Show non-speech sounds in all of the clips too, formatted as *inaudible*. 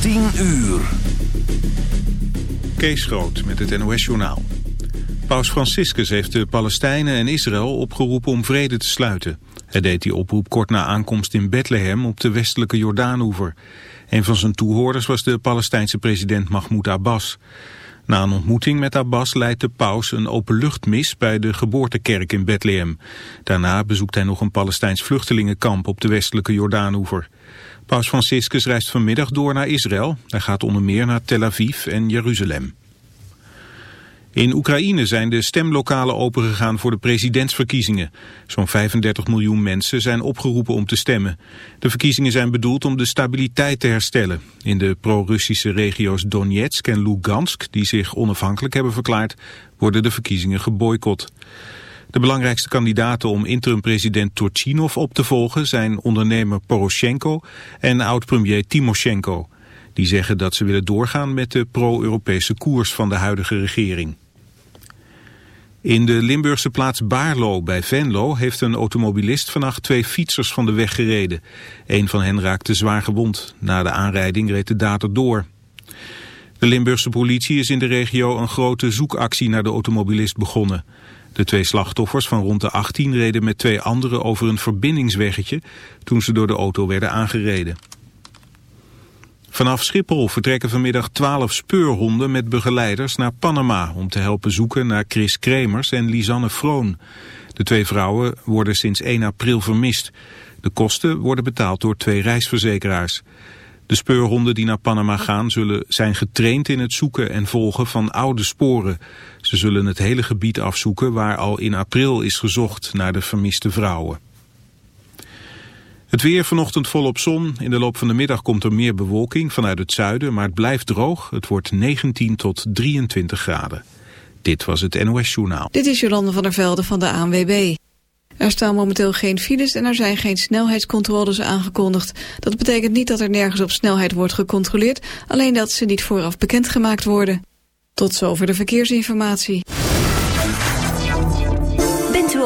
10 uur. Kees Groot met het NOS-journaal. Paus Franciscus heeft de Palestijnen en Israël opgeroepen om vrede te sluiten. Hij deed die oproep kort na aankomst in Bethlehem op de westelijke Jordaanoever. Een van zijn toehoorders was de Palestijnse president Mahmoud Abbas. Na een ontmoeting met Abbas leidt de paus een openluchtmis bij de geboortekerk in Bethlehem. Daarna bezoekt hij nog een Palestijns vluchtelingenkamp op de westelijke Jordaanoever. Paus Franciscus reist vanmiddag door naar Israël. Hij gaat onder meer naar Tel Aviv en Jeruzalem. In Oekraïne zijn de stemlokalen opengegaan voor de presidentsverkiezingen. Zo'n 35 miljoen mensen zijn opgeroepen om te stemmen. De verkiezingen zijn bedoeld om de stabiliteit te herstellen. In de pro-Russische regio's Donetsk en Lugansk, die zich onafhankelijk hebben verklaard, worden de verkiezingen geboycott. De belangrijkste kandidaten om interim-president Turchinov op te volgen zijn ondernemer Poroshenko en oud-premier Timoshenko. Die zeggen dat ze willen doorgaan met de pro-Europese koers van de huidige regering. In de Limburgse plaats Baarlo bij Venlo heeft een automobilist vannacht twee fietsers van de weg gereden. Een van hen raakte zwaar gewond. Na de aanrijding reed de dader door. De Limburgse politie is in de regio een grote zoekactie naar de automobilist begonnen. De twee slachtoffers van rond de 18 reden met twee anderen over een verbindingsweggetje toen ze door de auto werden aangereden. Vanaf Schiphol vertrekken vanmiddag 12 speurhonden met begeleiders naar Panama om te helpen zoeken naar Chris Kremers en Lisanne Vroon. De twee vrouwen worden sinds 1 april vermist. De kosten worden betaald door twee reisverzekeraars. De speurhonden die naar Panama gaan zullen zijn getraind in het zoeken en volgen van oude sporen. Ze zullen het hele gebied afzoeken waar al in april is gezocht naar de vermiste vrouwen. Het weer vanochtend volop zon. In de loop van de middag komt er meer bewolking vanuit het zuiden, maar het blijft droog. Het wordt 19 tot 23 graden. Dit was het NOS Journaal. Dit is Jolande van der Velde van de ANWB. Er staan momenteel geen files en er zijn geen snelheidscontroles aangekondigd. Dat betekent niet dat er nergens op snelheid wordt gecontroleerd, alleen dat ze niet vooraf bekendgemaakt worden. Tot zover de verkeersinformatie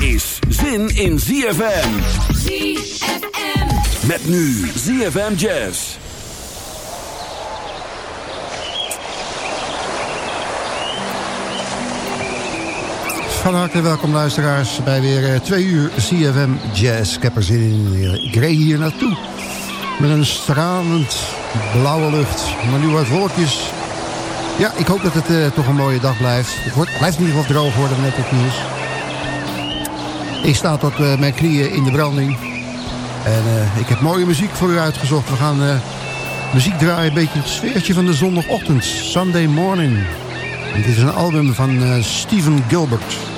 Is zin in ZFM. ZFM. Met nu ZFM Jazz. Van harte welkom luisteraars bij weer uh, twee uur CFM Jazz. Ik heb er zin in. Ik reed hier naartoe. Met een stralend blauwe lucht. Maar nu wat wolkjes. Ja, ik hoop dat het uh, toch een mooie dag blijft. Het wordt, blijft in ieder geval droog worden, net het nieuws. Ik sta tot uh, mijn knieën in de branding. En uh, ik heb mooie muziek voor u uitgezocht. We gaan uh, muziek draaien, een beetje het sfeertje van de zondagochtend. Sunday Morning. Dit is een album van Steven Gilbert.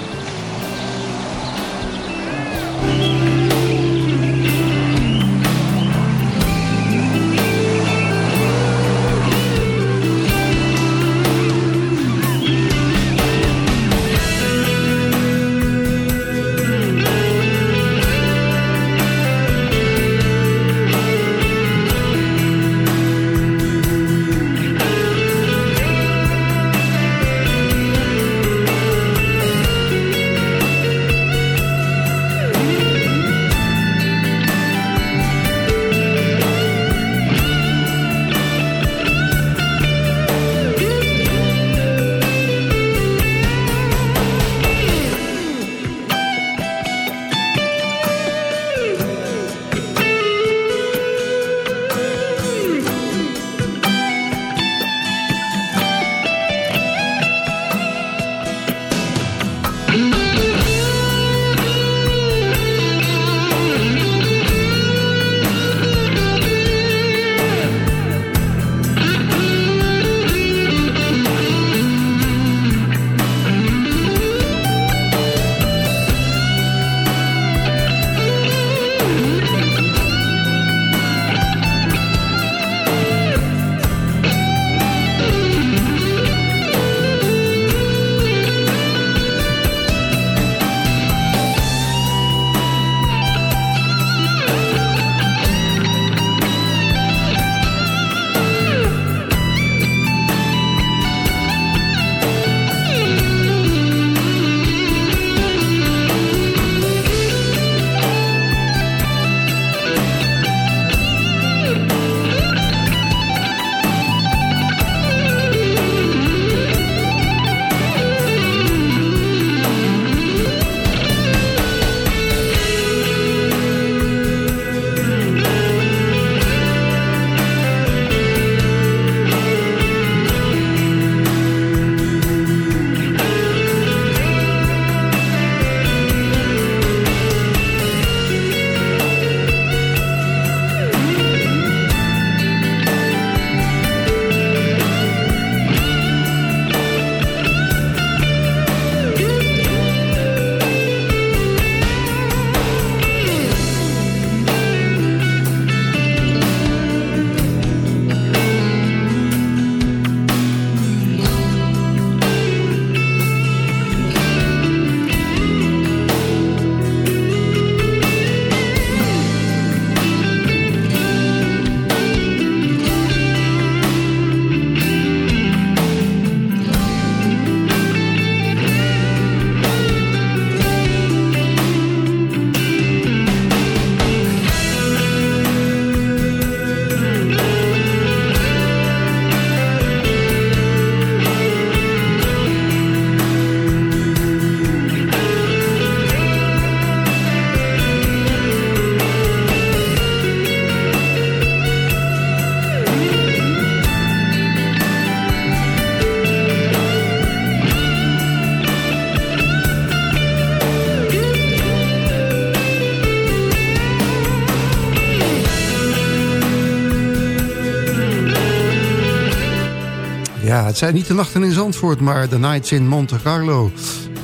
Het zijn niet de nachten in Zandvoort, maar de nights in Monte Carlo.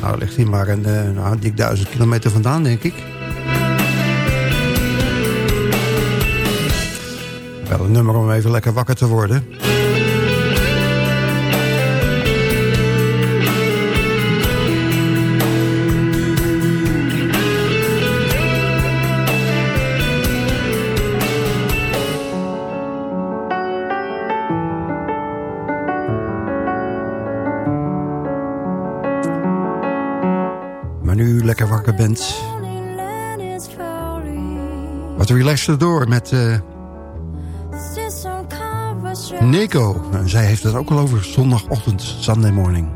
Nou, ligt hier maar een, uh, nou, dik duizend kilometer vandaan, denk ik. Wel een nummer om even lekker wakker te worden. Wat relaxter door met uh, Nico. Zij heeft het ook al over zondagochtend, Sunday morning.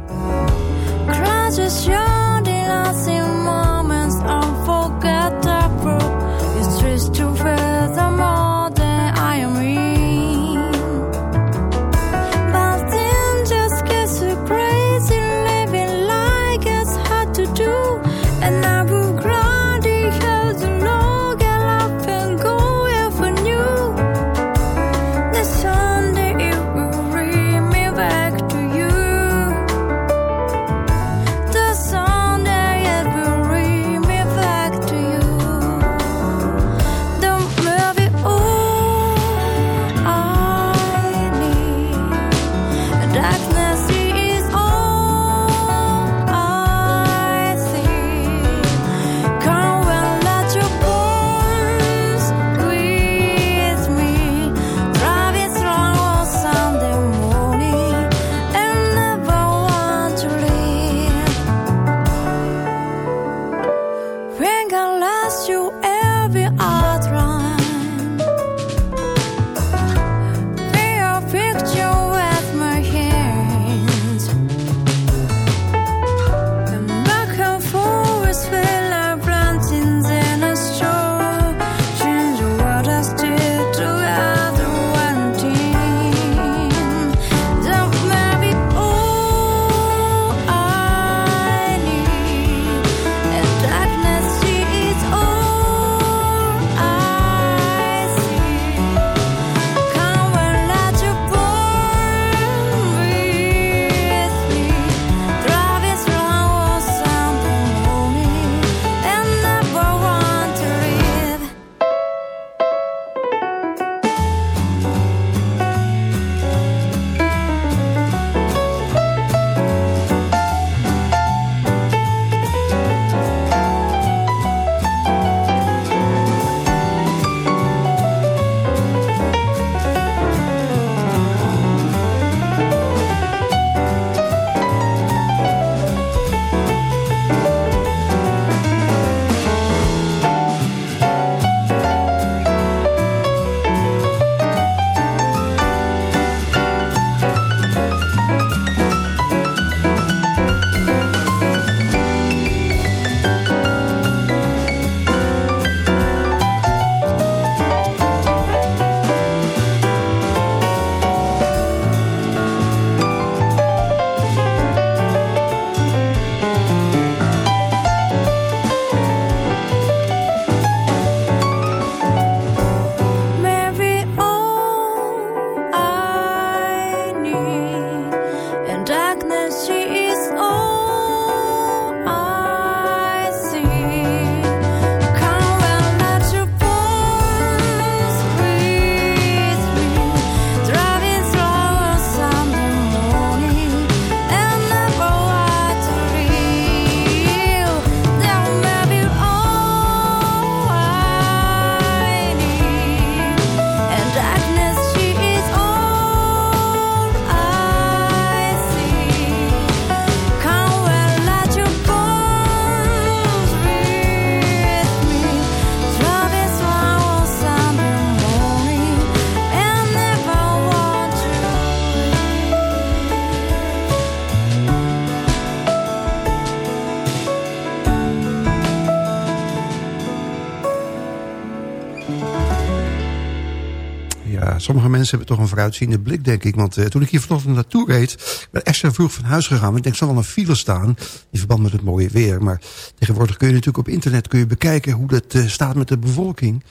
Sommige mensen hebben toch een vooruitziende blik, denk ik. Want uh, toen ik hier vanochtend naartoe reed, ben extra vroeg van huis gegaan. Ik denk, zal wel een file staan in verband met het mooie weer. Maar tegenwoordig kun je natuurlijk op internet kun je bekijken hoe dat uh, staat met de bevolking.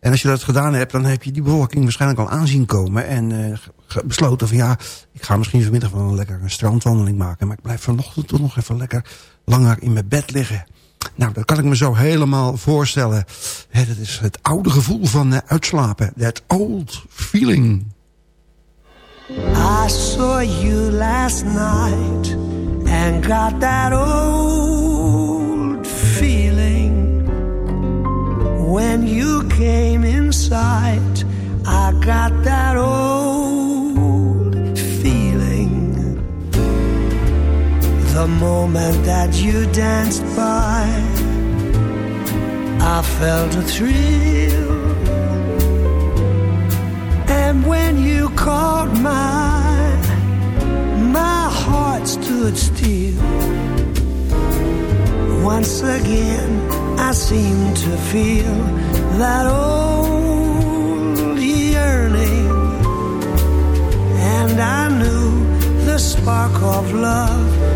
En als je dat gedaan hebt, dan heb je die bewolking waarschijnlijk al aanzien komen. En besloten van ja, ik ga misschien vanmiddag wel een lekker een strandwandeling maken. Maar ik blijf vanochtend toch nog even lekker langer in mijn bed liggen. Nou, dat kan ik me zo helemaal voorstellen. Het is het oude gevoel van uh, uitslapen. That old feeling. I saw you last night and got that old feeling. When you came inside, I got that old The moment that you danced by, I felt a thrill. And when you called my, my heart stood still. Once again, I seemed to feel that old yearning. And I knew the spark of love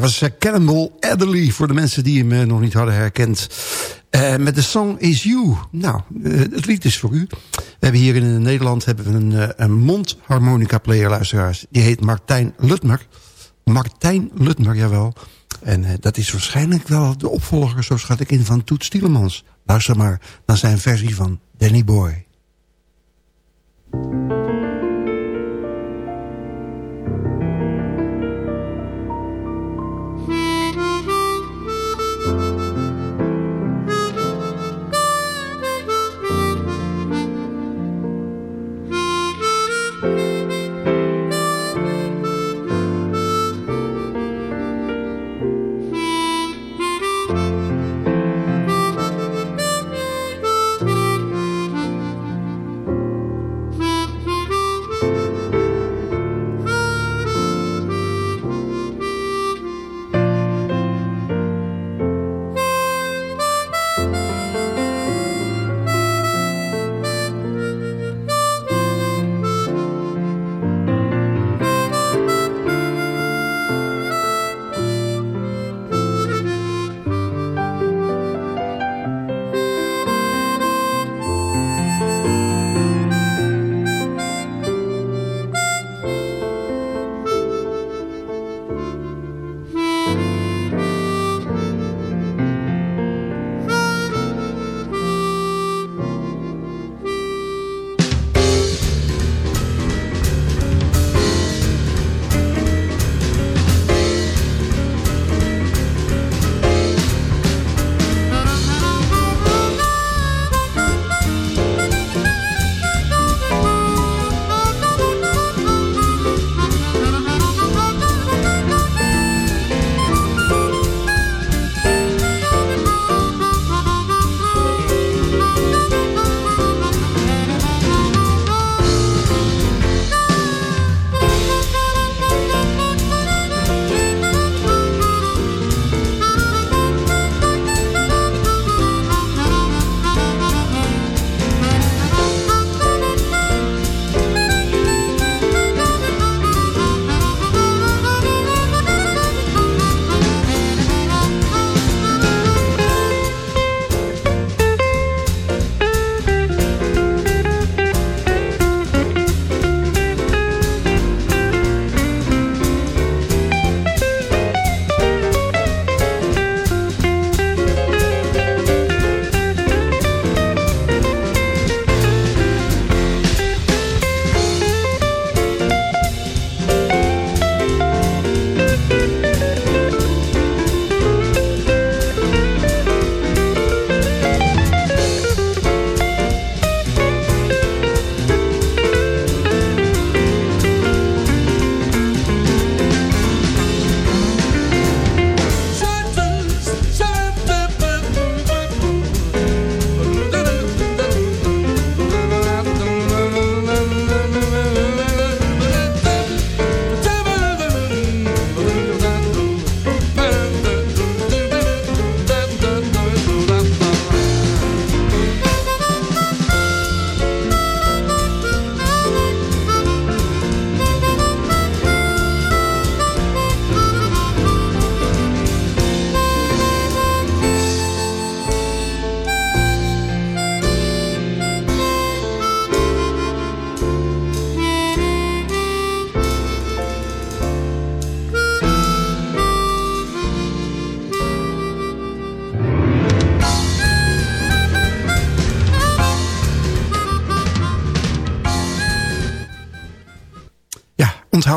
dat was uh, Cannonball Adderley voor de mensen die hem uh, nog niet hadden herkend. Uh, met de song Is You. Nou, het lied is voor u. We hebben hier in Nederland hebben we een, een mondharmonica player luisteraars. Die heet Martijn Lutmer. Martijn Lutmer, jawel. En dat is waarschijnlijk wel de opvolger, zo schat ik in, van Toet Stielemans. Luister maar naar zijn versie van Danny Boy.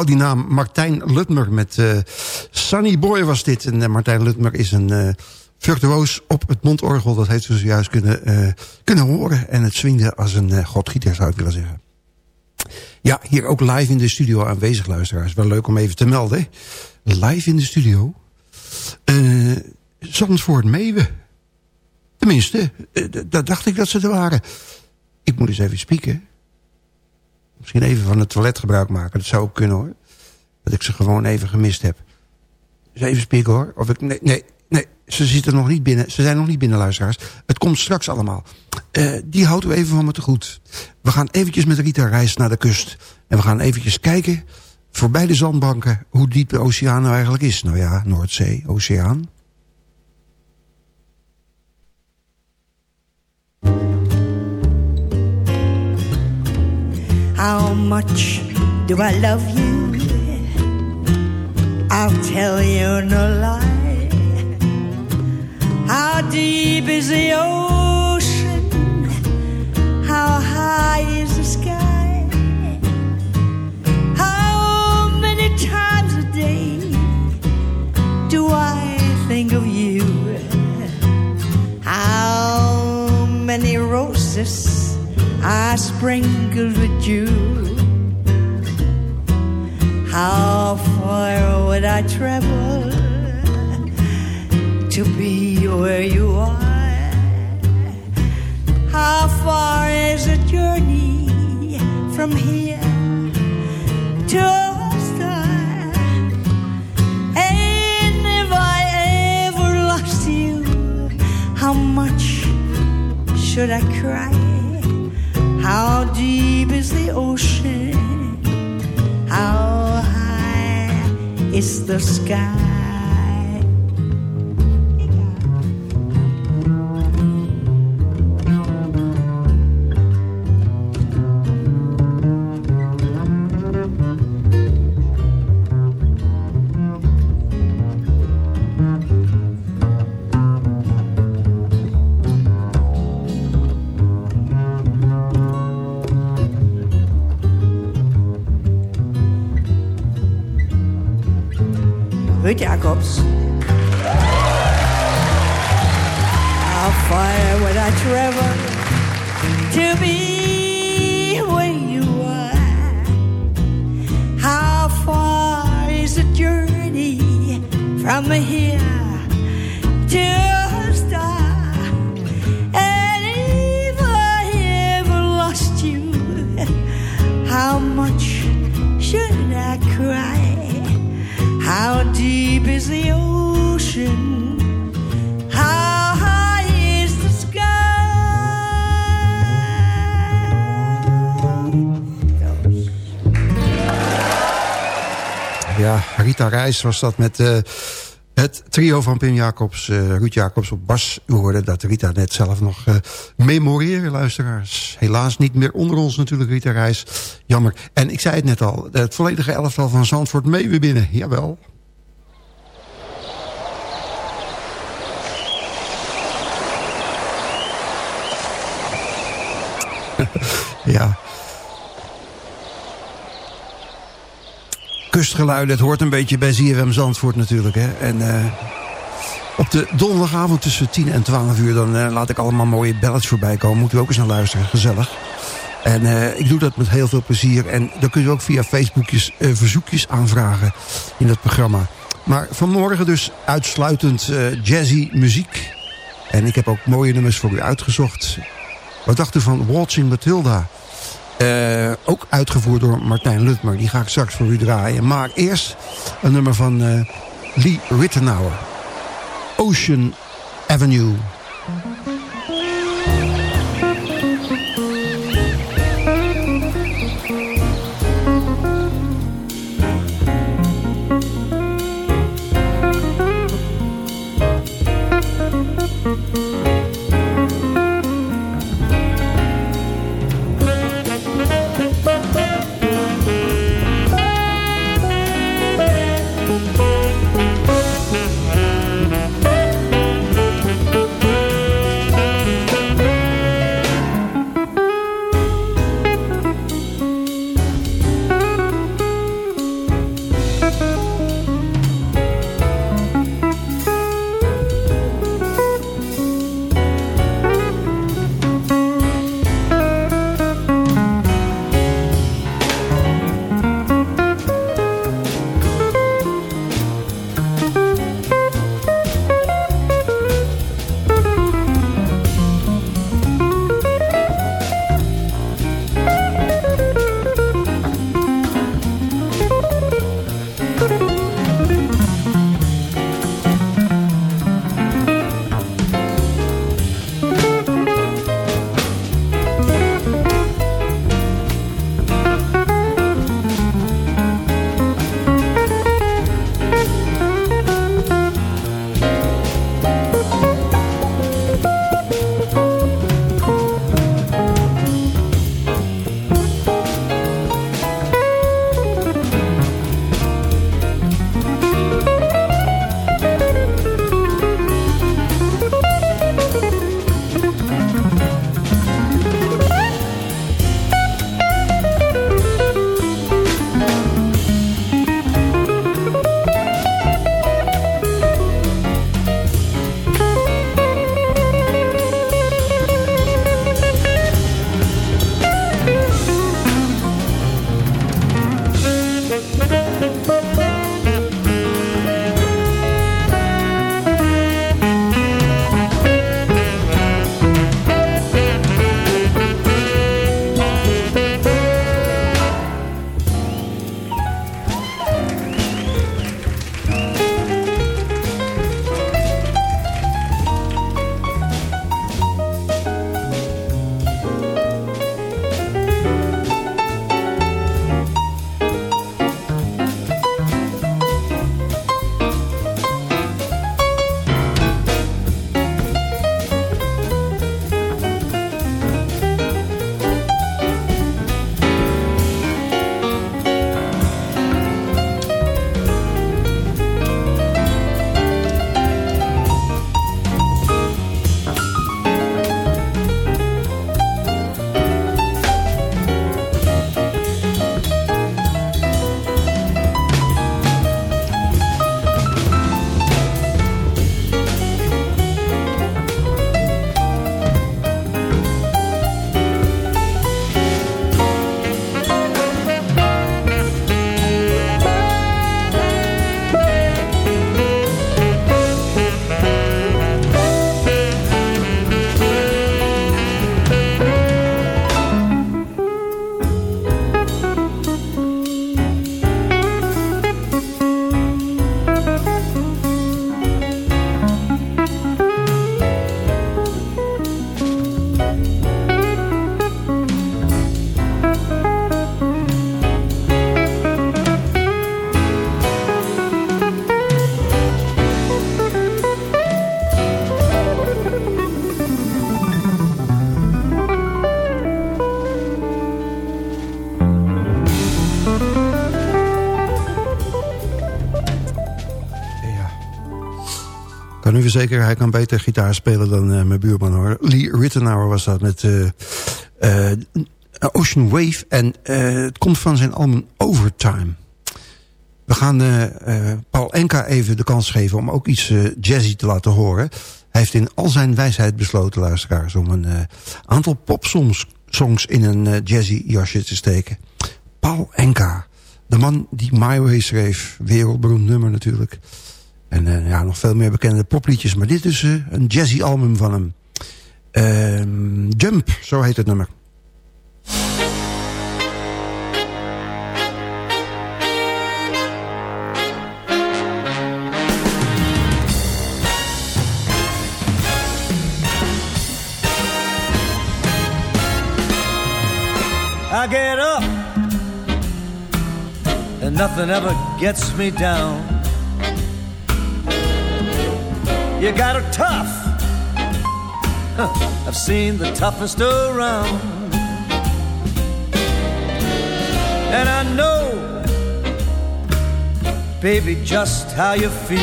Die naam Martijn Lutmer. Met uh, Sunny Boy was dit. En uh, Martijn Lutmer is een uh, virtuoos op het mondorgel. Dat heeft u zojuist kunnen, kunnen horen. En het swingde als een godgieter zou ik willen zeggen. Ja, hier ook live in de studio aanwezig luisteraars. Wel leuk om even te melden. Live in de studio. Uh, Zandvoort Meeuwen. Tenminste, dat dacht ik dat ze er waren. Ik moet eens even spieken. Misschien even van het toilet gebruik maken. Dat zou ook kunnen hoor. Dat ik ze gewoon even gemist heb. Dus even spieken hoor. Of ik, nee, nee, nee, ze zitten nog niet binnen. Ze zijn nog niet binnen, luisteraars. Het komt straks allemaal. Uh, die houden we even van me te goed. We gaan eventjes met Rita reis naar de kust. En we gaan eventjes kijken voorbij de zandbanken hoe diep de oceaan nou eigenlijk is. Nou ja, Noordzee, oceaan. How much do I love you? I'll tell you no lie. How deep is the ocean? How high is Rita Reis was dat met uh, het trio van Pim Jacobs, uh, Ruud Jacobs op bas. U hoorde dat Rita net zelf nog uh, memoreren, luisteraars. Helaas niet meer onder ons natuurlijk, Rita Reis. Jammer. En ik zei het net al, het volledige elftal van Zandvoort mee weer binnen. Jawel. *laughs* ja. Kustgeluiden, het hoort een beetje bij ZFM Zandvoort natuurlijk. Hè? En uh, op de donderdagavond tussen 10 en 12 uur... dan uh, laat ik allemaal mooie ballads voorbij komen. Moet u ook eens naar luisteren, gezellig. En uh, ik doe dat met heel veel plezier. En dan kun je ook via Facebookjes verzoekjes aanvragen in dat programma. Maar vanmorgen dus uitsluitend jazzy muziek. En ik heb ook mooie nummers voor u uitgezocht. Wat dacht u van Waltzing Matilda? Uh, ook uitgevoerd door Martijn Lutmer. Die ga ik straks voor u draaien. Maar eerst een nummer van uh, Lee Rittenauer. Ocean Avenue. Verzekeren, hij kan beter gitaar spelen dan uh, mijn buurman hoor. Lee Rittenauer was dat met uh, uh, Ocean Wave. En het komt van zijn album Overtime. We gaan Paul Enka even de kans geven om ook iets jazzy te laten horen. Hij heeft in al zijn wijsheid besloten, luisteraars... om een aantal popsongs songs in een jazzy jasje te steken. Paul Enka, de man die My Way schreef. Wereldberoemd nummer natuurlijk. En uh, ja, nog veel meer bekende popliedjes. Maar dit is uh, een jazzy album van hem. Uh, Jump, zo heet het nummer. I get up And nothing ever gets me down You got her tough. Huh, I've seen the toughest around. And I know, baby, just how you feel.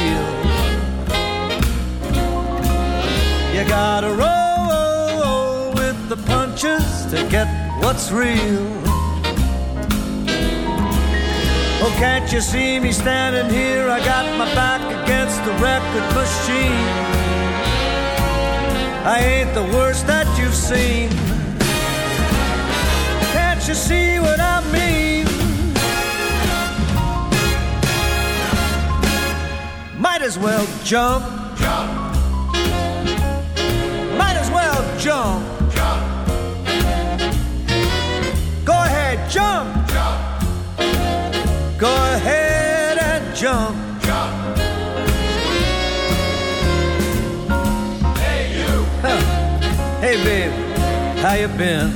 You gotta roll with the punches to get what's real. Oh, can't you see me standing here? I got my back against the record machine. I ain't the worst that you've seen. Can't you see what I mean? Might as well jump. Jump. Might as well jump. Jump. Go ahead, jump. Go ahead and jump. Jump. Hey, you. Huh. Hey, babe, how you been?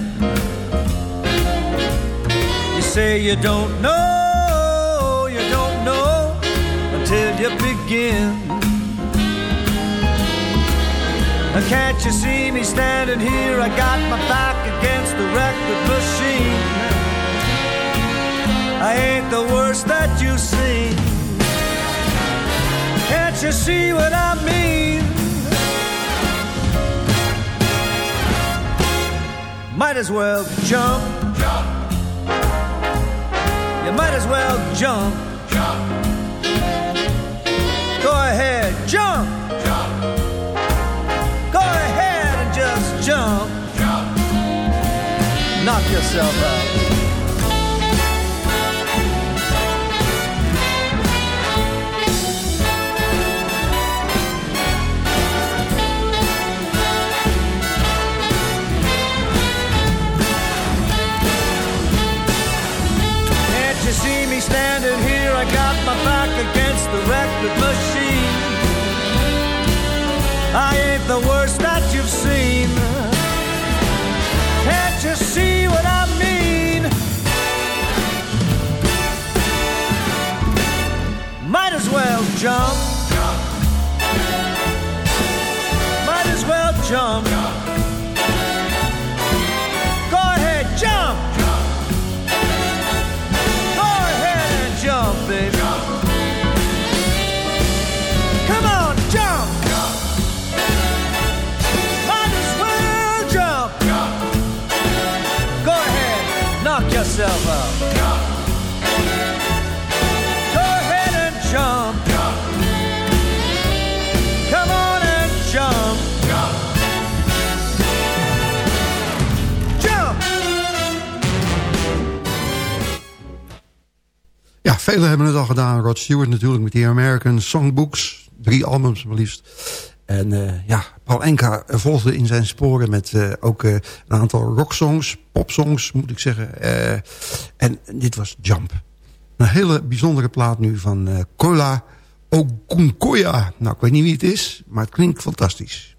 You say you don't know, you don't know until you begin. Can't you see me standing here? I got my back against the record machine. I ain't the worst that you've seen. Can't you see what I mean? Might as well jump. Jump. You might as well jump. Jump. Go ahead, jump. Jump. Go ahead and just jump. Jump. Knock yourself out. Standing here, I got my back against the record machine. I ain't the worst that you've seen. Can't you see what I mean? Might as well jump. Velen hebben het al gedaan. Rod Stewart natuurlijk met die American Songbooks. Drie albums maar liefst. En uh, ja, Paul Enka volgde in zijn sporen met uh, ook uh, een aantal rocksongs, popsongs moet ik zeggen. en dit was Jump. Een hele bijzondere plaat nu van Kola Ogunkoya. Nou, ik weet niet wie het is, maar het klinkt fantastisch.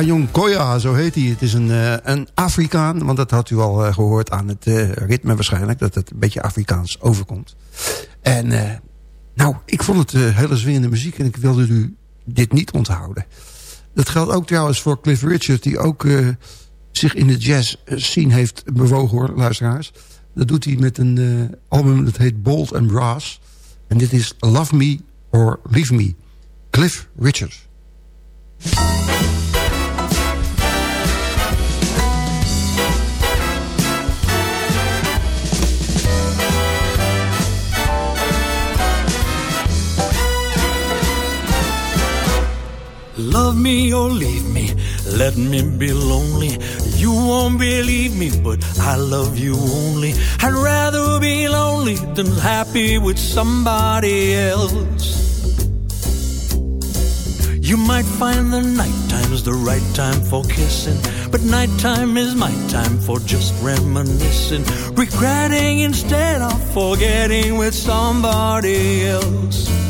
Ola Ayonkoya, zo heet hij. Het is een, uh, een Afrikaan, want dat had u al uh, gehoord aan het uh, ritme waarschijnlijk. Dat het een beetje Afrikaans overkomt. En nou, ik vond het hele zwingende muziek en ik wilde u dit niet onthouden. Dat geldt ook trouwens voor Cliff Richard, die ook zich in de jazz scene heeft bewogen hoor, luisteraars. Dat doet hij met een album dat heet Bold and Brass. En dit is Love Me or Leave Me. Cliff Richard. Love me or leave me, let me be lonely. You won't believe me, but I love you only. I'd rather be lonely than happy with somebody else. You might find the nighttime's the right time for kissing, but nighttime is my time for just reminiscing, regretting instead of forgetting with somebody else.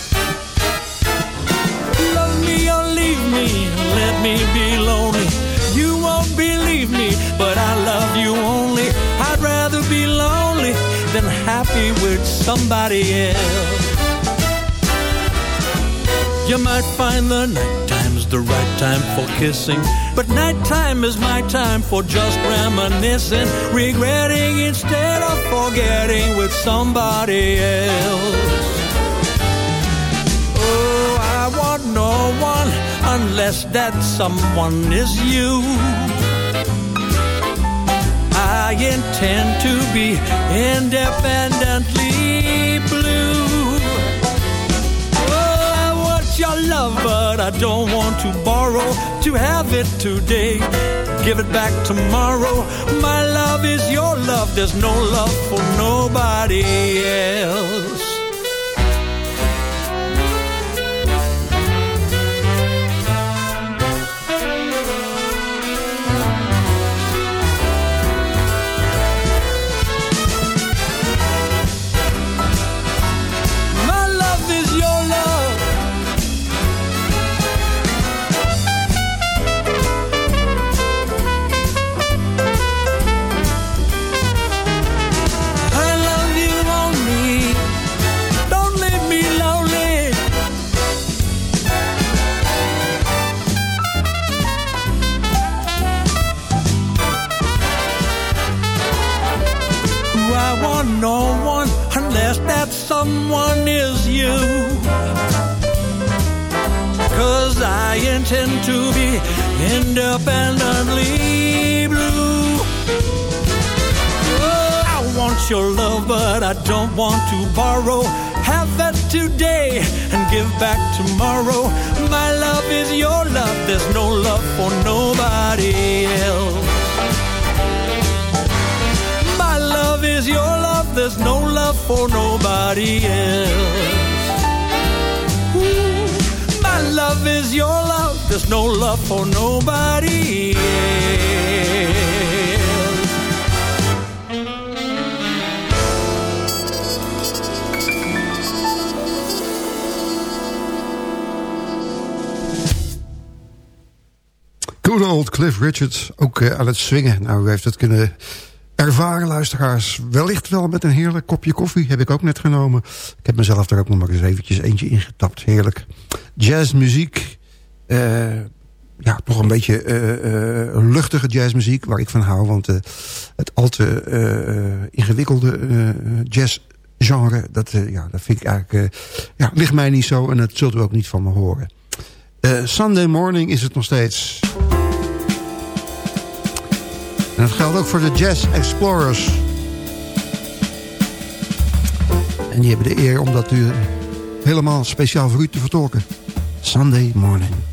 Me, let me be lonely. You won't believe me, but I love you only. I'd rather be lonely than happy with somebody else. You might find the nighttime's the right time for kissing, but nighttime is my time for just reminiscing, regretting instead of forgetting with somebody else. Want no one unless that someone is you. I intend to be independently blue Oh, I want your love, but I don't want to borrow. To have it today, give it back tomorrow. My love is your love, there's no love for nobody else. Richards, ook uh, aan het swingen. Nou, u heeft het kunnen ervaren luisteraars. Wellicht wel met een heerlijk kopje koffie. Heb ik ook net genomen. Ik heb mezelf daar ook nog maar eens eventjes eentje ingetapt. Heerlijk. Jazzmuziek. Uh, ja, toch een beetje uh, luchtige jazzmuziek waar ik van hou. Want het al te ingewikkelde jazzgenre, dat, ja, dat vind ik eigenlijk, ja, ligt mij niet zo. En dat zult u ook niet van me horen. Sunday morning is het nog steeds. En dat geldt ook voor de Jazz Explorers. En die hebben de eer om dat u helemaal speciaal voor u te vertolken. Sunday morning.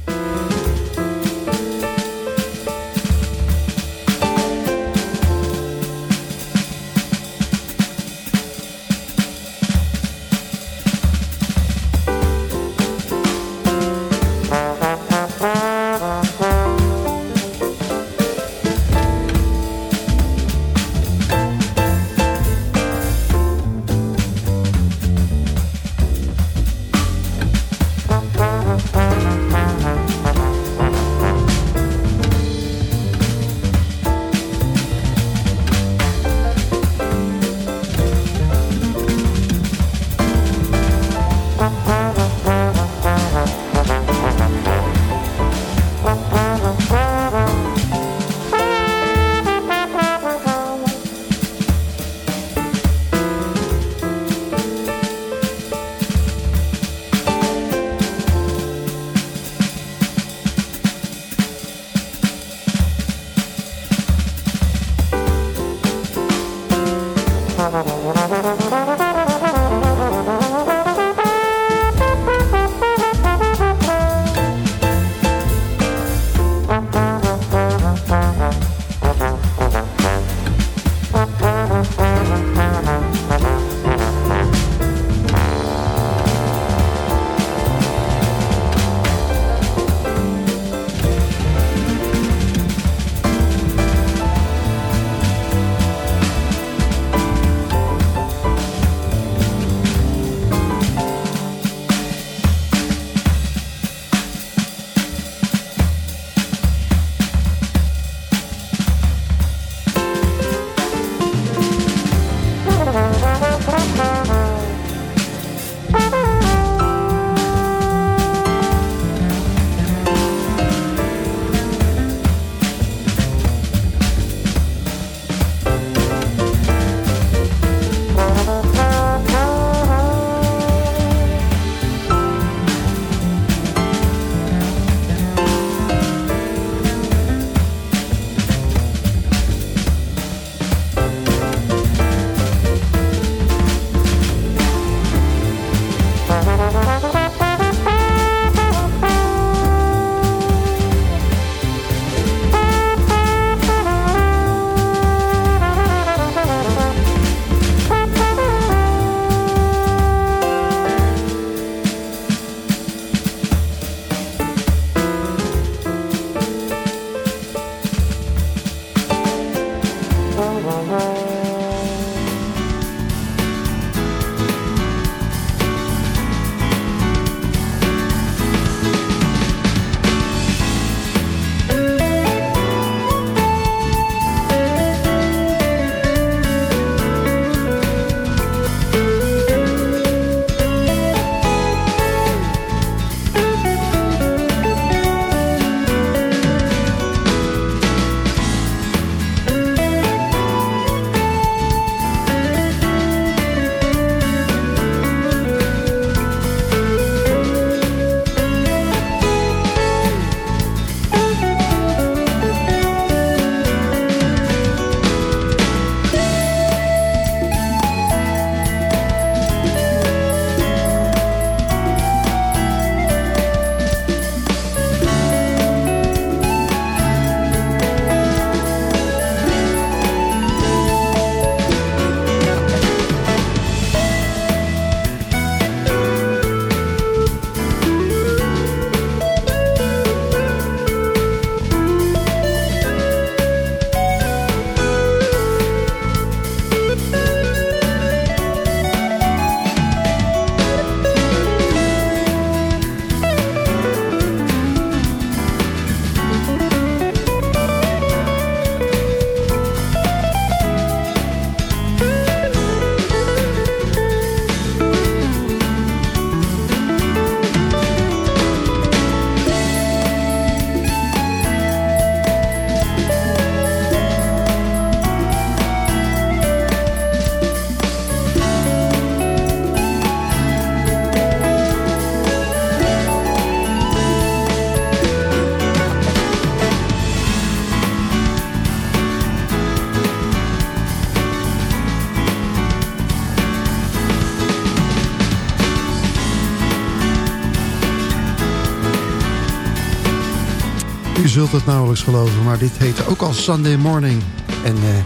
Het nauwelijks geloven, maar dit heette ook al Sunday Morning. En uh,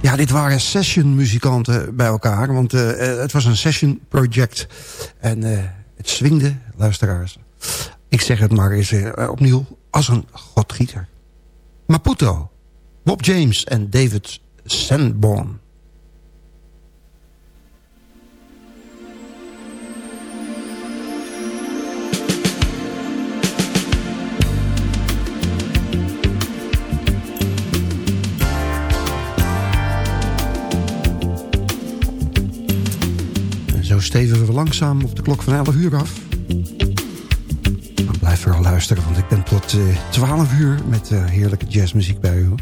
ja, dit waren session muzikanten bij elkaar, want uh, het was een session project. En het swingde, luisteraars. Ik zeg het maar eens opnieuw, als een godgieter. Maputo, Bob James en David Sanborn. Steven we langzaam op de klok van 11 uur af. Dan blijf vooral luisteren, want ik ben tot uh, eh, 12 uur met uh, heerlijke jazzmuziek bij u.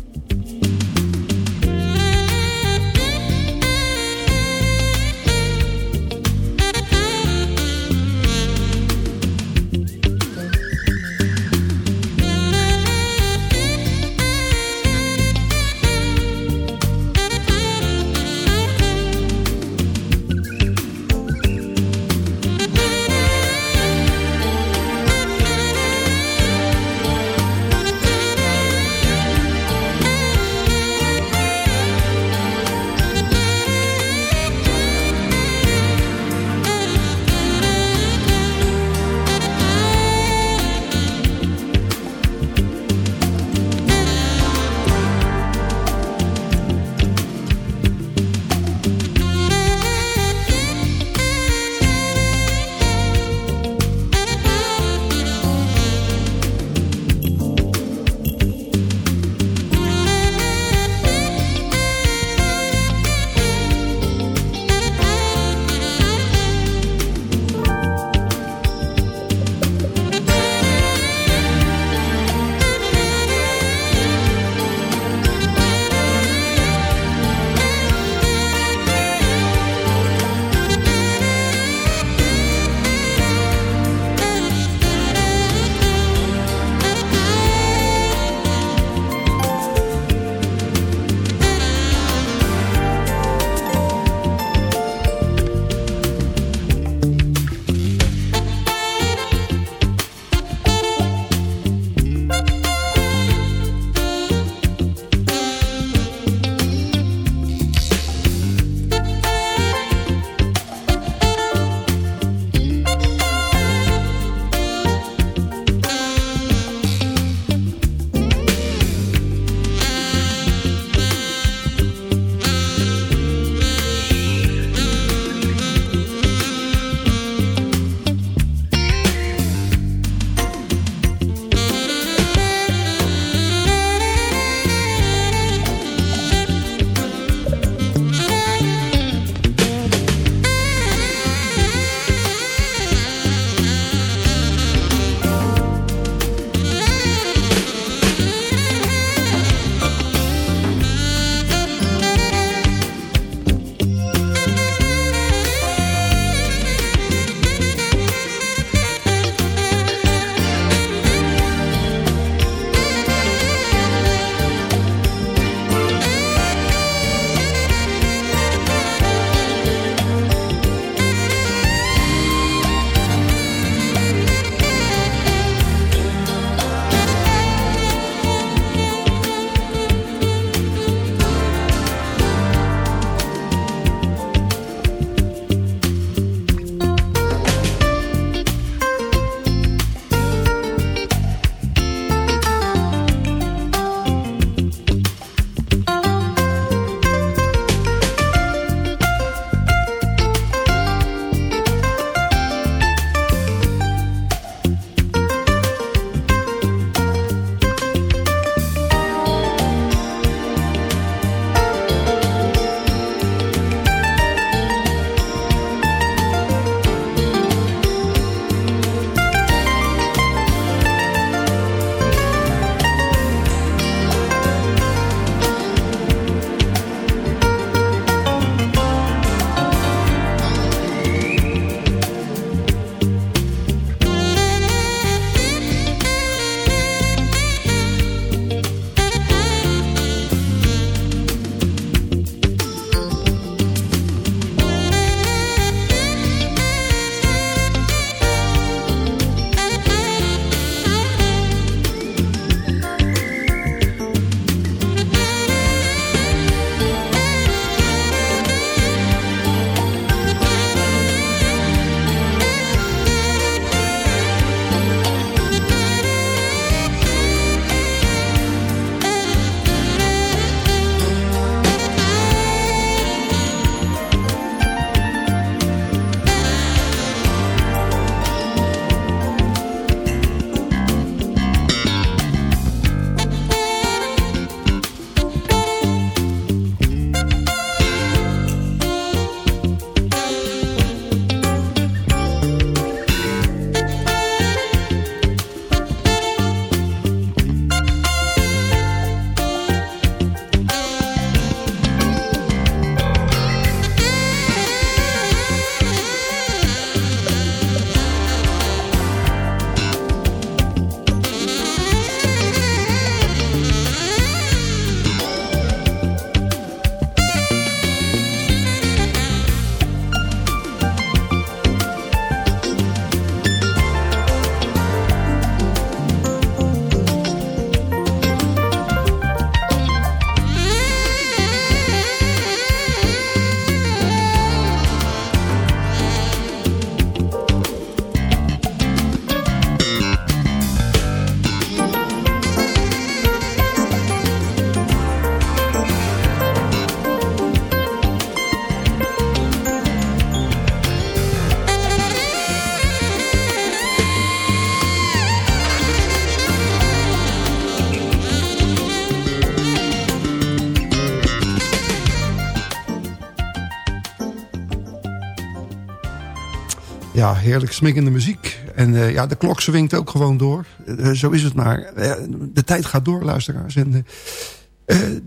Heerlijk smikkende muziek. En uh, ja, de klok swingt ook gewoon door. Uh, zo is het maar. Uh, de tijd gaat door, luisteraars. En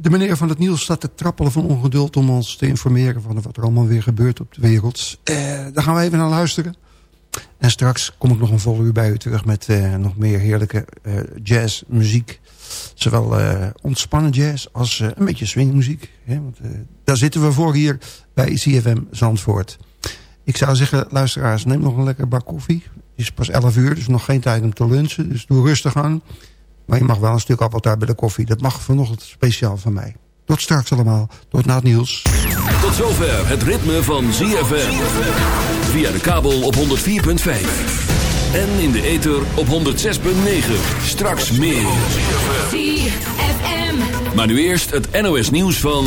de meneer van het nieuws staat te trappelen van ongeduld... om ons te informeren van wat er allemaal weer gebeurt op de wereld. daar gaan we even naar luisteren. En straks kom ik nog een vol uur bij u terug... met nog meer heerlijke jazzmuziek. Zowel ontspannen jazz als een beetje swingmuziek. Hè? Want daar zitten we voor hier bij CFM Zandvoort. Ik zou zeggen, luisteraars, neem nog een lekker bak koffie. Het is pas 11 uur, dus nog geen tijd om te lunchen. Dus doe rustig aan. Maar je mag wel een stuk appeltaart bij de koffie. Dat mag vanochtend speciaal van mij. Tot straks allemaal. Tot na het nieuws. Tot zover het ritme van ZFM. Via de kabel op 104.5. En in de ether op 106.9. Straks meer. ZFM. Maar nu eerst het NOS nieuws van...